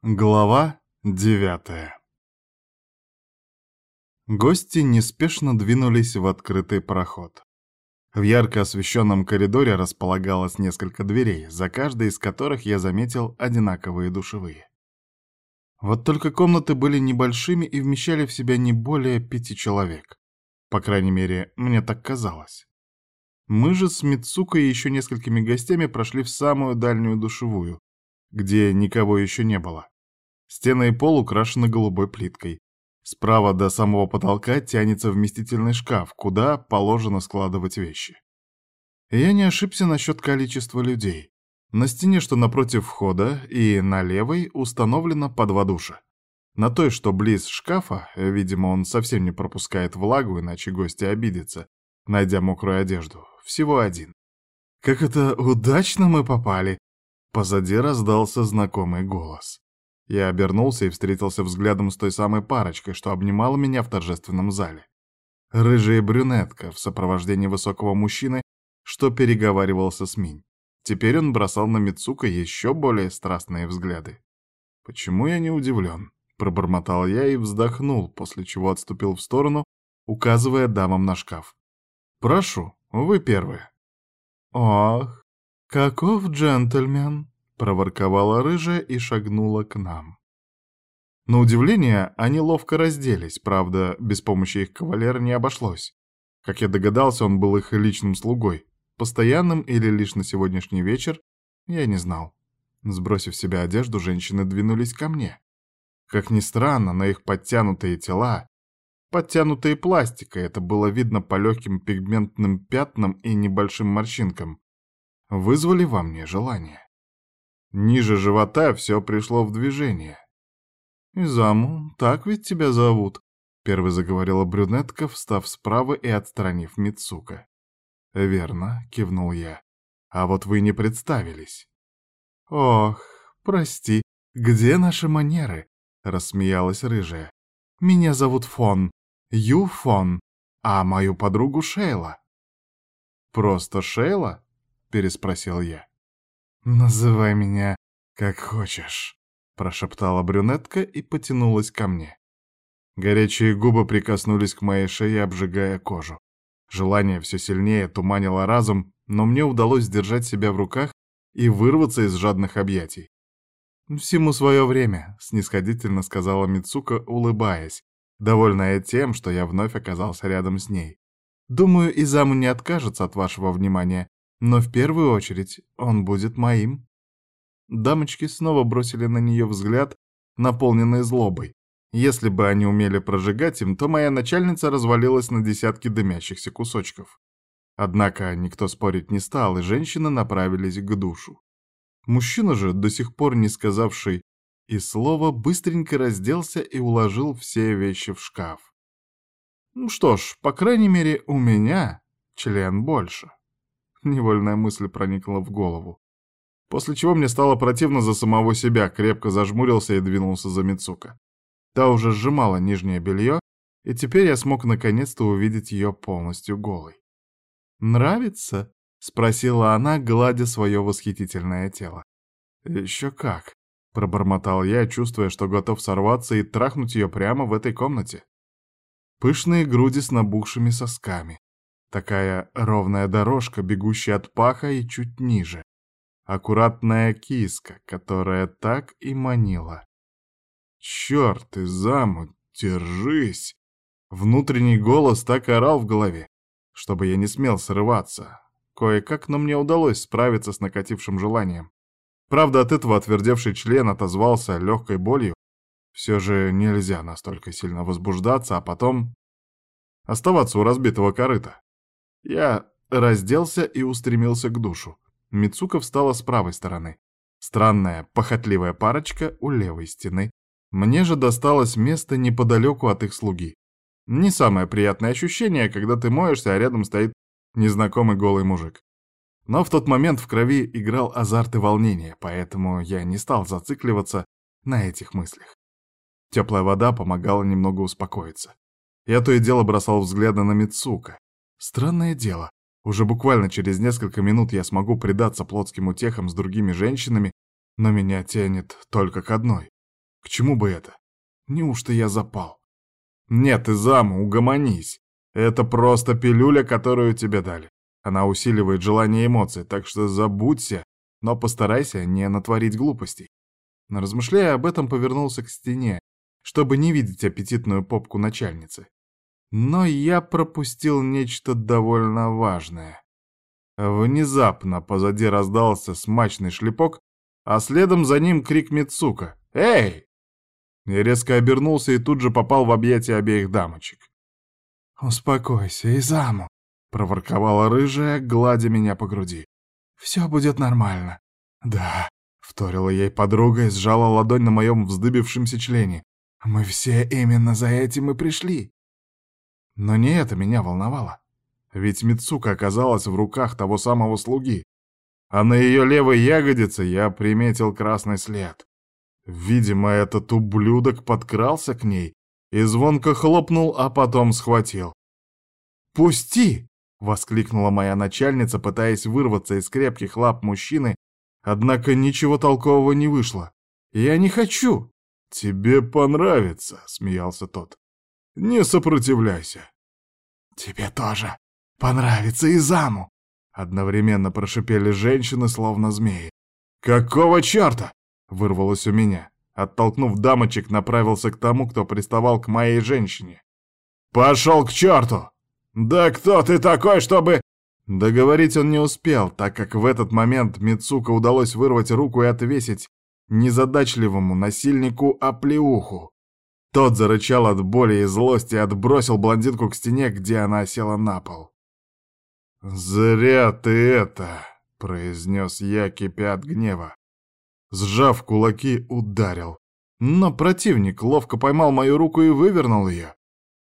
Глава девятая Гости неспешно двинулись в открытый проход. В ярко освещенном коридоре располагалось несколько дверей, за каждой из которых я заметил одинаковые душевые. Вот только комнаты были небольшими и вмещали в себя не более пяти человек. По крайней мере, мне так казалось. Мы же с Мицукой и еще несколькими гостями прошли в самую дальнюю душевую, где никого еще не было. Стены и пол украшены голубой плиткой. Справа до самого потолка тянется вместительный шкаф, куда положено складывать вещи. Я не ошибся насчет количества людей. На стене, что напротив входа, и на левой установлено по два душа. На той, что близ шкафа, видимо, он совсем не пропускает влагу, иначе гости обидятся, найдя мокрую одежду, всего один. Как это удачно мы попали! Позади раздался знакомый голос. Я обернулся и встретился взглядом с той самой парочкой, что обнимала меня в торжественном зале. Рыжая брюнетка в сопровождении высокого мужчины, что переговаривался с Минь. Теперь он бросал на Мицука еще более страстные взгляды. «Почему я не удивлен?» — пробормотал я и вздохнул, после чего отступил в сторону, указывая дамам на шкаф. «Прошу, вы первые». «Ох, каков джентльмен!» — проворковала рыжая и шагнула к нам. На удивление, они ловко разделись, правда, без помощи их кавалера не обошлось. Как я догадался, он был их личным слугой. Постоянным или лишь на сегодняшний вечер, я не знал. Сбросив себя одежду, женщины двинулись ко мне. Как ни странно, на их подтянутые тела, подтянутые пластикой, это было видно по легким пигментным пятнам и небольшим морщинкам, вызвали во мне желание. Ниже живота все пришло в движение. «Изаму, так ведь тебя зовут?» — первой заговорила брюнетка, встав справа и отстранив Мицука. «Верно», — кивнул я. «А вот вы не представились». «Ох, прости, где наши манеры?» — рассмеялась рыжая. «Меня зовут Фон, Ю Фон, а мою подругу Шейла». «Просто Шейла?» — переспросил я. «Называй меня как хочешь», — прошептала брюнетка и потянулась ко мне. Горячие губы прикоснулись к моей шее, обжигая кожу. Желание все сильнее туманило разум, но мне удалось сдержать себя в руках и вырваться из жадных объятий. «Всему свое время», — снисходительно сказала Мицука, улыбаясь, довольная тем, что я вновь оказался рядом с ней. «Думаю, Изаму не откажется от вашего внимания, но в первую очередь он будет моим». Дамочки снова бросили на нее взгляд, наполненный злобой. Если бы они умели прожигать им, то моя начальница развалилась на десятки дымящихся кусочков. Однако никто спорить не стал, и женщины направились к душу. Мужчина же, до сих пор не сказавший и слова, быстренько разделся и уложил все вещи в шкаф. Ну что ж, по крайней мере, у меня член больше. Невольная мысль проникла в голову. После чего мне стало противно за самого себя, крепко зажмурился и двинулся за Мицука. Та уже сжимала нижнее белье, и теперь я смог наконец-то увидеть ее полностью голой. «Нравится?» — спросила она, гладя свое восхитительное тело. «Еще как!» — пробормотал я, чувствуя, что готов сорваться и трахнуть ее прямо в этой комнате. Пышные груди с набухшими сосками. Такая ровная дорожка, бегущая от паха и чуть ниже. Аккуратная киска, которая так и манила. Черт, и замут, держись! Внутренний голос так орал в голове, чтобы я не смел срываться. Кое-как, но мне удалось справиться с накатившим желанием. Правда, от этого отвердевший член отозвался легкой болью. Все же нельзя настолько сильно возбуждаться, а потом оставаться у разбитого корыта. Я разделся и устремился к душу. Мицука встала с правой стороны. Странная, похотливая парочка у левой стены, мне же досталось место неподалеку от их слуги. Не самое приятное ощущение, когда ты моешься, а рядом стоит незнакомый голый мужик. Но в тот момент в крови играл азарт и волнение, поэтому я не стал зацикливаться на этих мыслях. Теплая вода помогала немного успокоиться. Я то и дело бросал взгляды на Мицука. Странное дело, уже буквально через несколько минут я смогу предаться плотским утехам с другими женщинами, но меня тянет только к одной. К чему бы это? Неужто я запал? Нет, Изаму, угомонись. Это просто пилюля, которую тебе дали. Она усиливает желание эмоций, так что забудься, но постарайся не натворить глупостей. Размышляя об этом, повернулся к стене, чтобы не видеть аппетитную попку начальницы. Но я пропустил нечто довольно важное. Внезапно позади раздался смачный шлепок, а следом за ним крик Мицука. «Эй!» Я резко обернулся и тут же попал в объятия обеих дамочек. «Успокойся, Изаму», — проворковала рыжая, гладя меня по груди. «Все будет нормально». «Да», — вторила ей подруга и сжала ладонь на моем вздыбившемся члене. «Мы все именно за этим и пришли». Но не это меня волновало. Ведь Мицука оказалась в руках того самого слуги. А на ее левой ягодице я приметил красный след. Видимо, этот ублюдок подкрался к ней и звонко хлопнул, а потом схватил. «Пусти!» — воскликнула моя начальница, пытаясь вырваться из крепких лап мужчины, однако ничего толкового не вышло. «Я не хочу!» «Тебе понравится!» — смеялся тот. «Не сопротивляйся!» «Тебе тоже понравится и заму!» Одновременно прошипели женщины, словно змеи. «Какого черта?» Вырвалось у меня. Оттолкнув дамочек, направился к тому, кто приставал к моей женщине. «Пошел к черту! Да кто ты такой, чтобы...» Договорить он не успел, так как в этот момент Мицука удалось вырвать руку и отвесить незадачливому насильнику оплеуху. Тот зарычал от боли и злости и отбросил блондинку к стене, где она села на пол. «Зря ты это!» — произнес я, кипя от гнева. Сжав кулаки, ударил. Но противник ловко поймал мою руку и вывернул ее.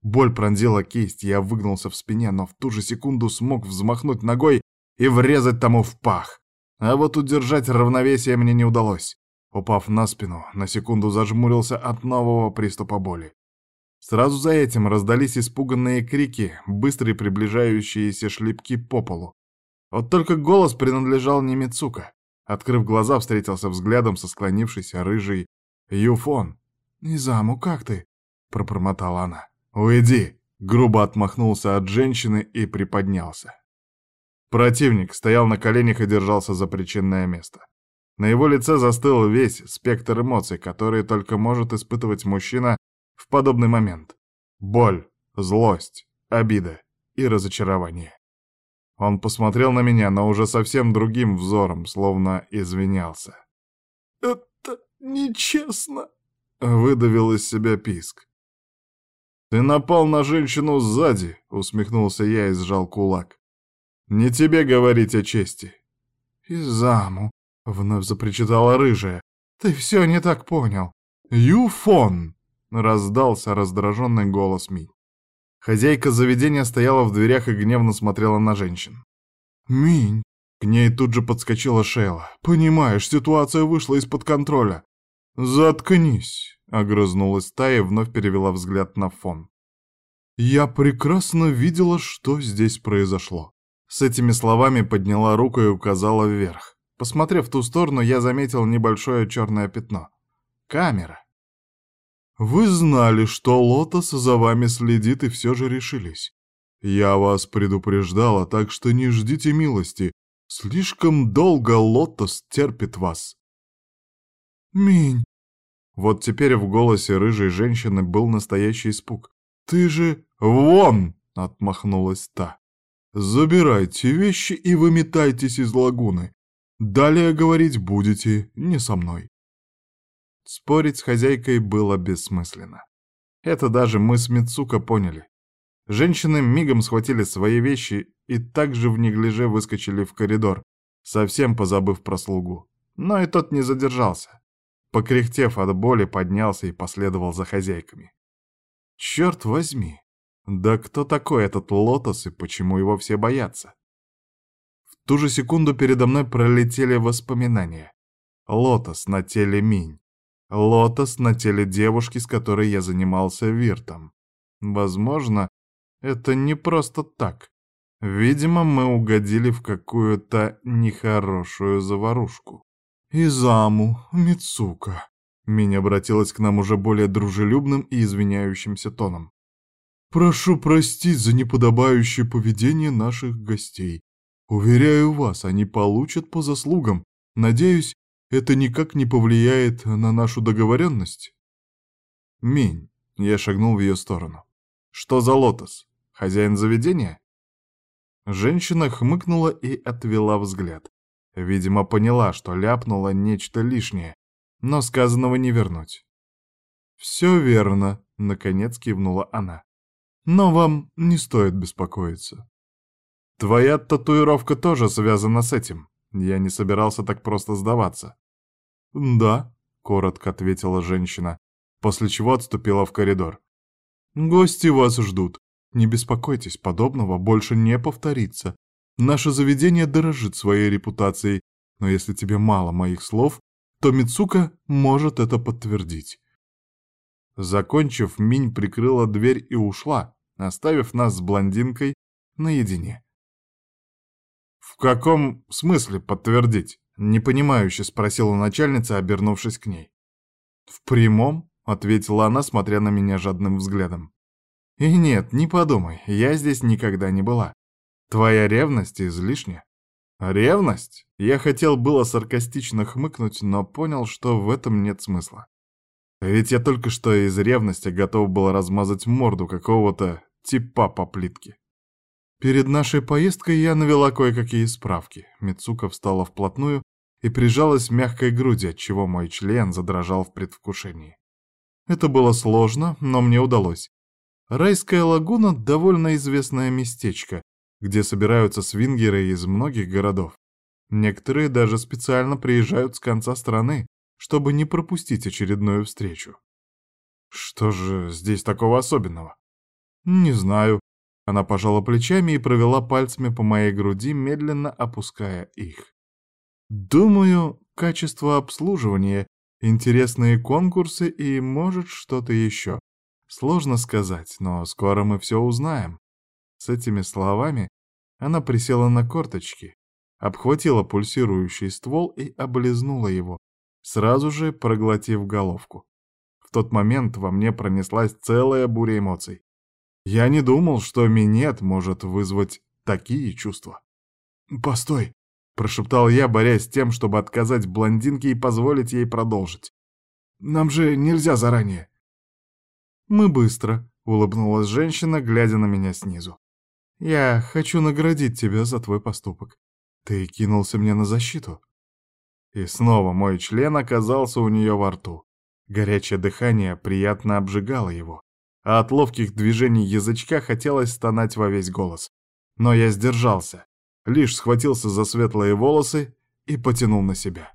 Боль пронзила кисть, я выгнулся в спине, но в ту же секунду смог взмахнуть ногой и врезать тому в пах. А вот удержать равновесие мне не удалось. Упав на спину, на секунду зажмурился от нового приступа боли. Сразу за этим раздались испуганные крики, быстрые приближающиеся шлепки по полу. Вот только голос принадлежал не Мицука. Открыв глаза, встретился взглядом со склонившейся рыжей Юфон. «Низаму, как ты?» — пробормотала она. «Уйди!» — грубо отмахнулся от женщины и приподнялся. Противник стоял на коленях и держался за причинное место. На его лице застыл весь спектр эмоций, которые только может испытывать мужчина в подобный момент. Боль, злость, обида и разочарование. Он посмотрел на меня, но уже совсем другим взором, словно извинялся. «Это нечестно!» — выдавил из себя писк. «Ты напал на женщину сзади!» — усмехнулся я и сжал кулак. «Не тебе говорить о чести!» «Изаму!» — вновь запричитала рыжая. «Ты все не так понял!» «Юфон!» — раздался раздраженный голос Ми. Хозяйка заведения стояла в дверях и гневно смотрела на женщин. «Минь!» К ней тут же подскочила Шейла. «Понимаешь, ситуация вышла из-под контроля». «Заткнись!» — огрызнулась та и вновь перевела взгляд на фон. «Я прекрасно видела, что здесь произошло». С этими словами подняла руку и указала вверх. Посмотрев в ту сторону, я заметил небольшое черное пятно. Камера. Вы знали, что Лотос за вами следит и все же решились. Я вас предупреждала, так что не ждите милости. Слишком долго Лотос терпит вас. Минь. Вот теперь в голосе рыжей женщины был настоящий испуг. Ты же... Вон! Отмахнулась та. Забирайте вещи и выметайтесь из лагуны. Далее говорить будете не со мной. Спорить с хозяйкой было бессмысленно. Это даже мы с Мицука поняли. Женщины мигом схватили свои вещи и также в неглиже выскочили в коридор, совсем позабыв про слугу. Но и тот не задержался. Покряхтев от боли, поднялся и последовал за хозяйками. Черт возьми! Да кто такой этот лотос и почему его все боятся? Ту же секунду передо мной пролетели воспоминания. Лотос на теле Минь. Лотос на теле девушки, с которой я занимался виртом. Возможно, это не просто так. Видимо, мы угодили в какую-то нехорошую заварушку. Изаму, Мицука. Минь обратилась к нам уже более дружелюбным и извиняющимся тоном. «Прошу простить за неподобающее поведение наших гостей. Уверяю вас, они получат по заслугам. Надеюсь, это никак не повлияет на нашу договоренность?» «Минь», — я шагнул в ее сторону. «Что за лотос? Хозяин заведения?» Женщина хмыкнула и отвела взгляд. Видимо, поняла, что ляпнула нечто лишнее, но сказанного не вернуть. «Все верно», — наконец кивнула она. «Но вам не стоит беспокоиться». «Твоя татуировка тоже связана с этим. Я не собирался так просто сдаваться». «Да», — коротко ответила женщина, после чего отступила в коридор. «Гости вас ждут. Не беспокойтесь, подобного больше не повторится. Наше заведение дорожит своей репутацией, но если тебе мало моих слов, то Мицука может это подтвердить. Закончив, Минь прикрыла дверь и ушла, оставив нас с блондинкой наедине. «В каком смысле подтвердить?» — непонимающе спросила начальница, обернувшись к ней. «В прямом?» — ответила она, смотря на меня жадным взглядом. «И нет, не подумай, я здесь никогда не была. Твоя ревность излишня. Ревность? Я хотел было саркастично хмыкнуть, но понял, что в этом нет смысла. Ведь я только что из ревности готов был размазать морду какого-то типа по плитке. Перед нашей поездкой я навела кое-какие справки. Мицука встала вплотную и прижалась мягкой груди, отчего мой член задрожал в предвкушении. Это было сложно, но мне удалось. Райская лагуна — довольно известное местечко, где собираются свингеры из многих городов. Некоторые даже специально приезжают с конца страны, чтобы не пропустить очередную встречу. Что же здесь такого особенного? Не знаю. Она пожала плечами и провела пальцами по моей груди, медленно опуская их. Думаю, качество обслуживания, интересные конкурсы и, может, что-то еще. Сложно сказать, но скоро мы все узнаем. С этими словами она присела на корточки, обхватила пульсирующий ствол и облизнула его, сразу же проглотив головку. В тот момент во мне пронеслась целая буря эмоций. Я не думал, что минет может вызвать такие чувства. «Постой!» — прошептал я, борясь с тем, чтобы отказать блондинке и позволить ей продолжить. «Нам же нельзя заранее!» «Мы быстро», — улыбнулась женщина, глядя на меня снизу. «Я хочу наградить тебя за твой поступок. Ты кинулся мне на защиту». И снова мой член оказался у нее во рту. Горячее дыхание приятно обжигало его, а от ловких движений язычка хотелось стонать во весь голос. Но я сдержался, лишь схватился за светлые волосы и потянул на себя.